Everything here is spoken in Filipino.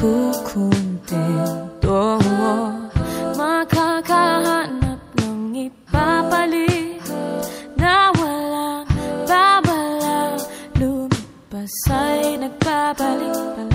kukuntento Makakahanap ng ipapalit Na walang Lumipas ay nagbabalik